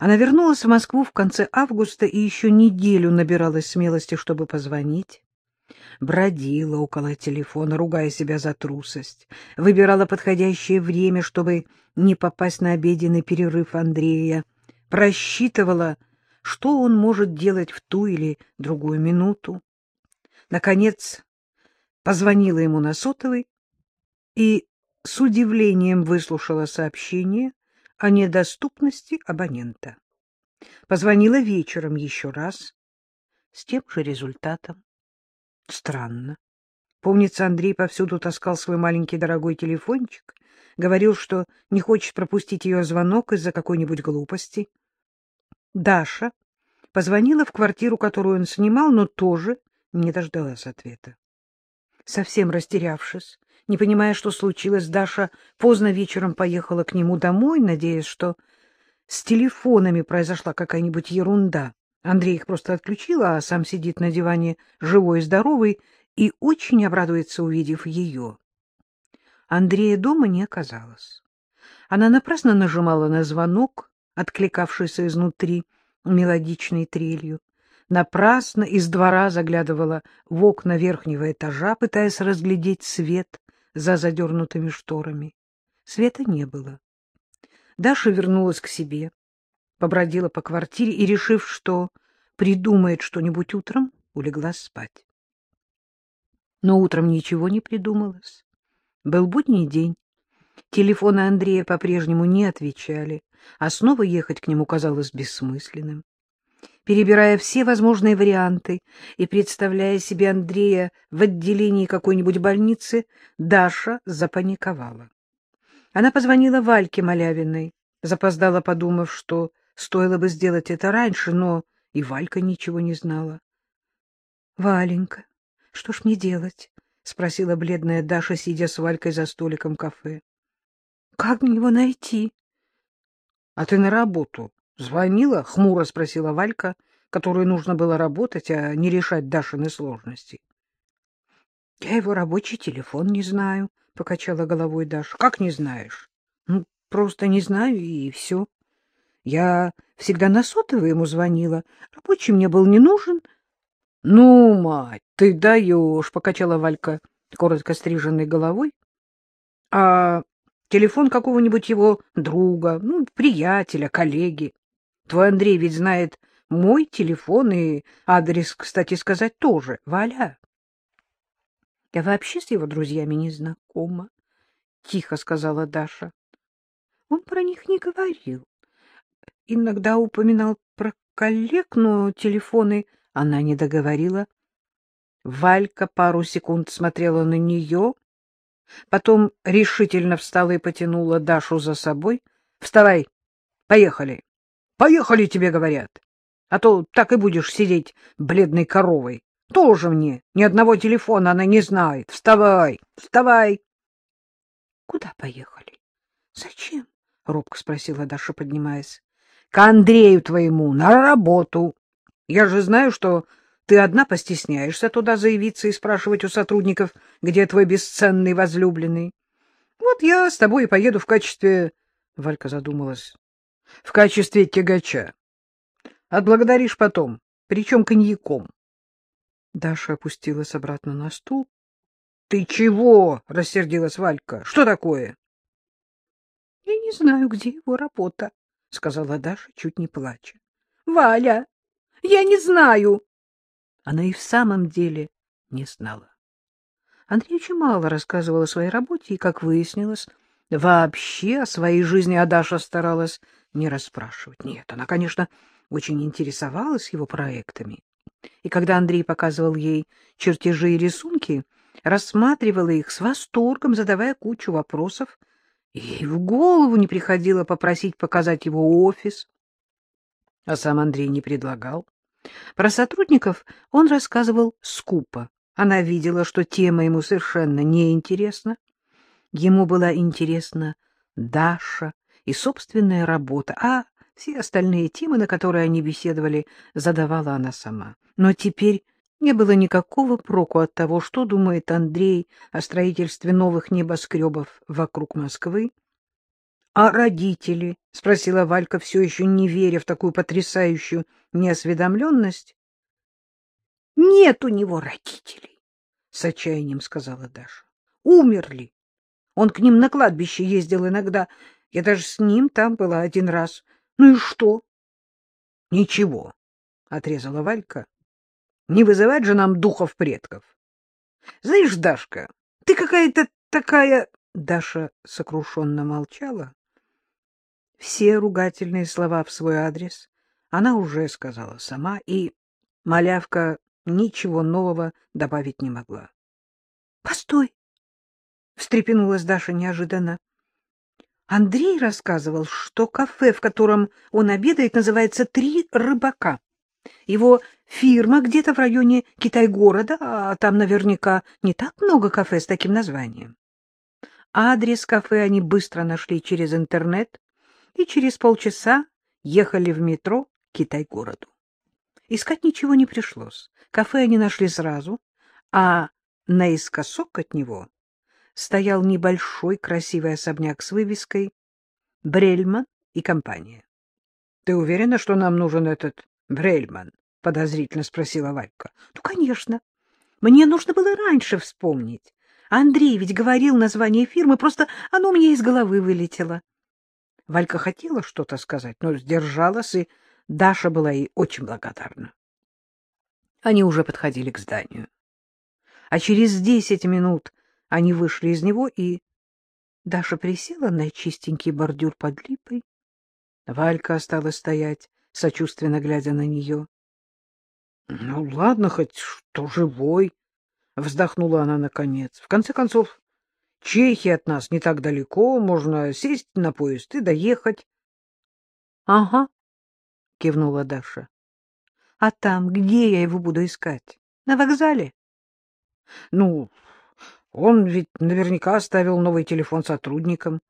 Она вернулась в Москву в конце августа и еще неделю набиралась смелости, чтобы позвонить. Бродила около телефона, ругая себя за трусость, выбирала подходящее время, чтобы не попасть на обеденный перерыв Андрея, просчитывала, что он может делать в ту или другую минуту. Наконец, позвонила ему на сотовый и с удивлением выслушала сообщение о недоступности абонента. Позвонила вечером еще раз, с тем же результатом. Странно. Помнится, Андрей повсюду таскал свой маленький дорогой телефончик, говорил, что не хочет пропустить ее звонок из-за какой-нибудь глупости. Даша позвонила в квартиру, которую он снимал, но тоже не дождалась ответа. Совсем растерявшись, не понимая, что случилось, Даша поздно вечером поехала к нему домой, надеясь, что с телефонами произошла какая-нибудь ерунда. Андрей их просто отключил, а сам сидит на диване живой и здоровый и очень обрадуется, увидев ее. Андрея дома не оказалось. Она напрасно нажимала на звонок, откликавшийся изнутри мелодичной трелью. Напрасно из двора заглядывала в окна верхнего этажа, пытаясь разглядеть свет за задернутыми шторами. Света не было. Даша вернулась к себе, побродила по квартире и, решив, что придумает что-нибудь утром, улеглась спать. Но утром ничего не придумалось. Был будний день. Телефоны Андрея по-прежнему не отвечали, а снова ехать к нему казалось бессмысленным перебирая все возможные варианты и представляя себе Андрея в отделении какой-нибудь больницы, Даша запаниковала. Она позвонила Вальке Малявиной, запоздала, подумав, что стоило бы сделать это раньше, но и Валька ничего не знала. — Валенька, что ж мне делать? — спросила бледная Даша, сидя с Валькой за столиком кафе. — Как мне его найти? — А ты на работу Звонила? — хмуро спросила Валька, которой нужно было работать, а не решать Дашины сложности. — Я его рабочий телефон не знаю, — покачала головой Даша. — Как не знаешь? — Ну, просто не знаю, и все. Я всегда на сотовый ему звонила. Рабочий мне был не нужен. — Ну, мать, ты даешь, — покачала Валька коротко стриженной головой. — А телефон какого-нибудь его друга, ну, приятеля, коллеги? Твой Андрей ведь знает мой телефон и адрес, кстати сказать, тоже. Валя. Я вообще с его друзьями не знакома, — тихо сказала Даша. Он про них не говорил. Иногда упоминал про коллег, но телефоны она не договорила. Валька пару секунд смотрела на нее, потом решительно встала и потянула Дашу за собой. — Вставай, поехали. Поехали, тебе говорят. А то так и будешь сидеть бледной коровой. Тоже мне ни одного телефона она не знает. Вставай, вставай. Куда поехали? Зачем? Робко спросила Даша, поднимаясь. К Андрею твоему, на работу. Я же знаю, что ты одна постесняешься туда заявиться и спрашивать у сотрудников, где твой бесценный возлюбленный. Вот я с тобой и поеду в качестве... Валька задумалась в качестве тягача. Отблагодаришь потом, причем коньяком. Даша опустилась обратно на стул. — Ты чего? — рассердилась Валька. — Что такое? — Я не знаю, где его работа, — сказала Даша, чуть не плача. — Валя, я не знаю. Она и в самом деле не знала. Андрей очень мало рассказывал о своей работе, и, как выяснилось, вообще о своей жизни Адаша старалась не расспрашивать. Нет, она, конечно, очень интересовалась его проектами. И когда Андрей показывал ей чертежи и рисунки, рассматривала их с восторгом, задавая кучу вопросов. Ей в голову не приходило попросить показать его офис. А сам Андрей не предлагал. Про сотрудников он рассказывал скупо. Она видела, что тема ему совершенно неинтересна. Ему была интересна Даша и собственная работа, а все остальные темы, на которые они беседовали, задавала она сама. Но теперь не было никакого проку от того, что думает Андрей о строительстве новых небоскребов вокруг Москвы. — А родители? — спросила Валька, все еще не веря в такую потрясающую неосведомленность. — Нет у него родителей, — с отчаянием сказала Даша. — Умерли. Он к ним на кладбище ездил иногда. Я даже с ним там была один раз. Ну и что? — Ничего, — отрезала Валька. — Не вызывать же нам духов предков. Знаешь, Дашка, ты какая-то такая... Даша сокрушенно молчала. Все ругательные слова в свой адрес она уже сказала сама, и малявка ничего нового добавить не могла. — Постой! — встрепенулась Даша неожиданно. Андрей рассказывал, что кафе, в котором он обедает, называется «Три рыбака». Его фирма где-то в районе Китай-города, а там наверняка не так много кафе с таким названием. Адрес кафе они быстро нашли через интернет, и через полчаса ехали в метро Китай-городу. Искать ничего не пришлось. Кафе они нашли сразу, а наискосок от него стоял небольшой красивый особняк с вывеской «Брельман и компания». — Ты уверена, что нам нужен этот Брельман? — подозрительно спросила Валька. — Ну, конечно. Мне нужно было раньше вспомнить. Андрей ведь говорил название фирмы, просто оно у меня из головы вылетело. Валька хотела что-то сказать, но сдержалась, и Даша была ей очень благодарна. Они уже подходили к зданию. А через десять минут они вышли из него, и Даша присела на чистенький бордюр под липой. Валька осталась стоять, сочувственно глядя на нее. — Ну, ладно, хоть что живой, — вздохнула она наконец. — В конце концов, Чехия от нас не так далеко, можно сесть на поезд и доехать. — Ага, — кивнула Даша. — А там, где я его буду искать? На вокзале? — Ну, он ведь наверняка оставил новый телефон сотрудникам.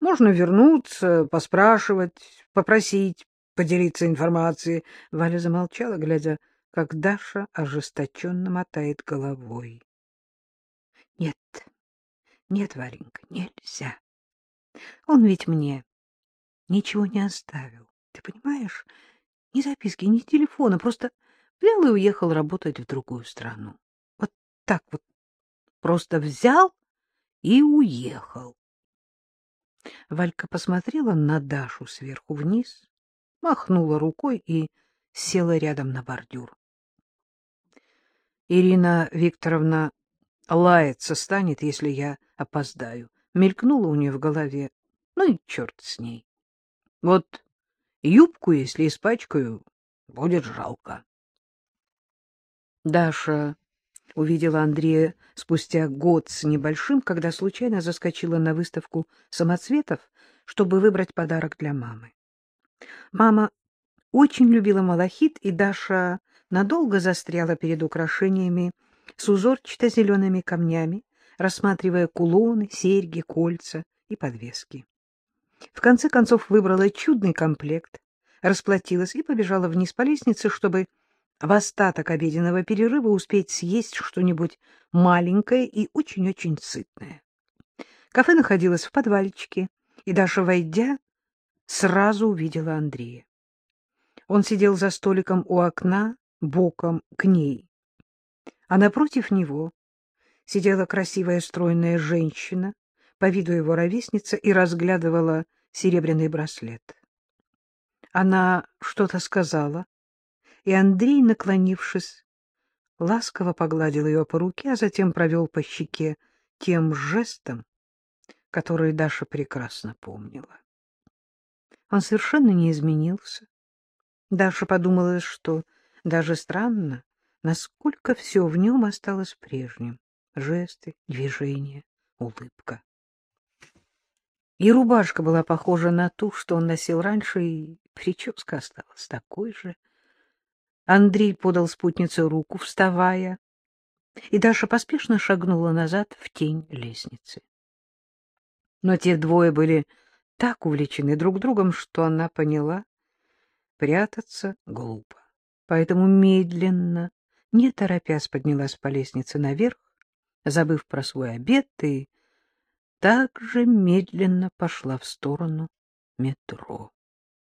Можно вернуться, поспрашивать, попросить, поделиться информацией. Валя замолчала, глядя, как Даша ожесточенно мотает головой. — Нет, нет, Варенька, нельзя. Он ведь мне ничего не оставил. Ты понимаешь? Ни записки, ни телефона. Просто взял и уехал работать в другую страну. Вот так вот. Просто взял и уехал. Валька посмотрела на Дашу сверху вниз, махнула рукой и села рядом на бордюр. Ирина Викторовна лаяться станет, если я опоздаю. Мелькнуло у нее в голове. Ну и черт с ней. Вот юбку, если испачкаю, будет жалко. Даша увидела Андрея спустя год с небольшим, когда случайно заскочила на выставку самоцветов, чтобы выбрать подарок для мамы. Мама очень любила малахит, и Даша надолго застряла перед украшениями с узорчато-зелеными камнями, рассматривая кулоны, серьги, кольца и подвески. В конце концов выбрала чудный комплект, расплатилась и побежала вниз по лестнице, чтобы в остаток обеденного перерыва успеть съесть что-нибудь маленькое и очень-очень сытное. Кафе находилось в подвальчике, и Даша, войдя, сразу увидела Андрея. Он сидел за столиком у окна, боком к ней. А напротив него сидела красивая стройная женщина, по виду его ровесница, и разглядывала серебряный браслет. Она что-то сказала, и Андрей, наклонившись, ласково погладил ее по руке, а затем провел по щеке тем жестом, который Даша прекрасно помнила. Он совершенно не изменился. Даша подумала, что даже странно, насколько все в нем осталось прежним жесты, движения, улыбка. И рубашка была похожа на ту, что он носил раньше, и прическа осталась такой же. Андрей подал спутнице руку, вставая, и Даша поспешно шагнула назад в тень лестницы. Но те двое были так увлечены друг другом, что она поняла, прятаться глупо. Поэтому медленно, не торопясь, поднялась по лестнице наверх, забыв про свой обед и так же медленно пошла в сторону метро.